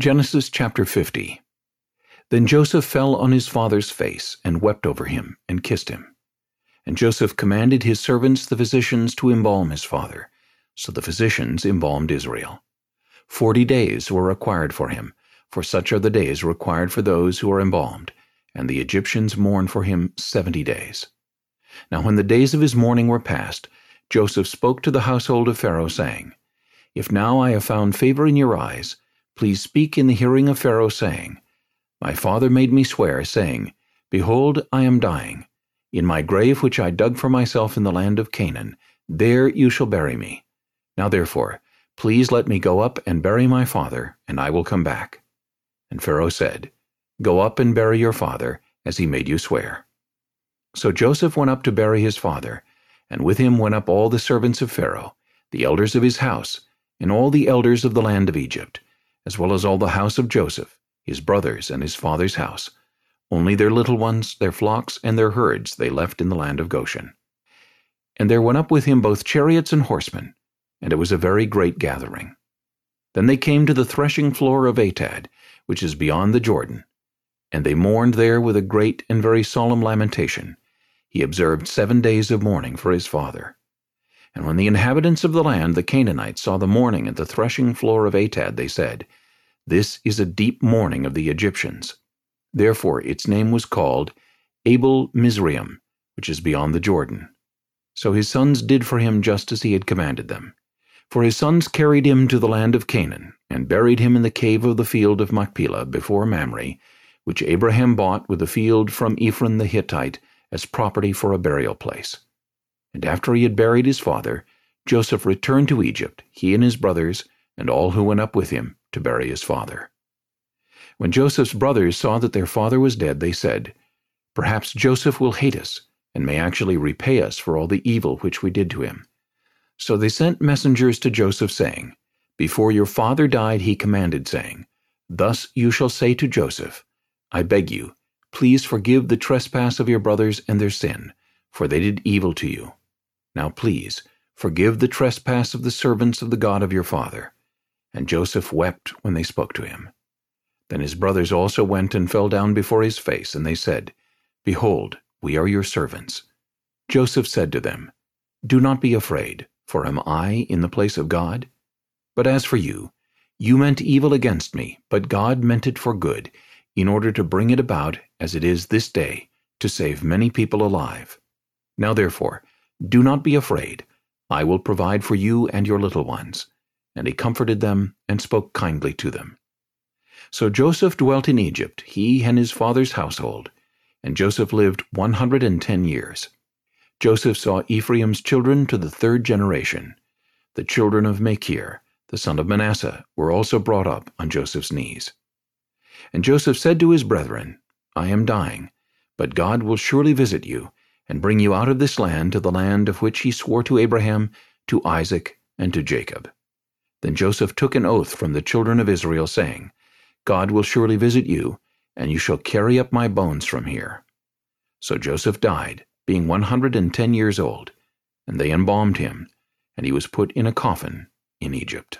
Genesis chapter 50 Then Joseph fell on his father's face, and wept over him, and kissed him. And Joseph commanded his servants the physicians to embalm his father. So the physicians embalmed Israel. Forty days were required for him, for such are the days required for those who are embalmed, and the Egyptians mourned for him seventy days. Now when the days of his mourning were past, Joseph spoke to the household of Pharaoh, saying, If now I have found favor in your eyes, Please speak in the hearing of Pharaoh, saying, My father made me swear, saying, Behold, I am dying. In my grave which I dug for myself in the land of Canaan, there you shall bury me. Now therefore, please let me go up and bury my father, and I will come back. And Pharaoh said, Go up and bury your father, as he made you swear. So Joseph went up to bury his father, and with him went up all the servants of Pharaoh, the elders of his house, and all the elders of the land of Egypt, as well as all the house of Joseph, his brothers and his father's house. Only their little ones, their flocks, and their herds they left in the land of Goshen. And there went up with him both chariots and horsemen, and it was a very great gathering. Then they came to the threshing floor of Atad, which is beyond the Jordan. And they mourned there with a great and very solemn lamentation. He observed seven days of mourning for his father. And when the inhabitants of the land, the Canaanites, saw the mourning at the threshing floor of Atad, they said, This is a deep mourning of the Egyptians. Therefore its name was called Abel Mizraim, which is beyond the Jordan. So his sons did for him just as he had commanded them. For his sons carried him to the land of Canaan, and buried him in the cave of the field of Machpelah before Mamre, which Abraham bought with the field from Ephron the Hittite as property for a burial place. And after he had buried his father, Joseph returned to Egypt, he and his brothers, and all who went up with him, to bury his father. When Joseph's brothers saw that their father was dead, they said, Perhaps Joseph will hate us, and may actually repay us for all the evil which we did to him. So they sent messengers to Joseph, saying, Before your father died he commanded, saying, Thus you shall say to Joseph, I beg you, please forgive the trespass of your brothers and their sin, for they did evil to you. Now please, forgive the trespass of the servants of the God of your father. And Joseph wept when they spoke to him. Then his brothers also went and fell down before his face, and they said, Behold, we are your servants. Joseph said to them, Do not be afraid, for am I in the place of God? But as for you, you meant evil against me, but God meant it for good, in order to bring it about, as it is this day, to save many people alive. Now therefore, do not be afraid. I will provide for you and your little ones. And he comforted them and spoke kindly to them. So Joseph dwelt in Egypt, he and his father's household. And Joseph lived one hundred and ten years. Joseph saw Ephraim's children to the third generation. The children of Machir, the son of Manasseh, were also brought up on Joseph's knees. And Joseph said to his brethren, I am dying, but God will surely visit you, and bring you out of this land to the land of which he swore to Abraham, to Isaac, and to Jacob. Then Joseph took an oath from the children of Israel, saying, God will surely visit you, and you shall carry up my bones from here. So Joseph died, being one hundred and ten years old, and they embalmed him, and he was put in a coffin in Egypt.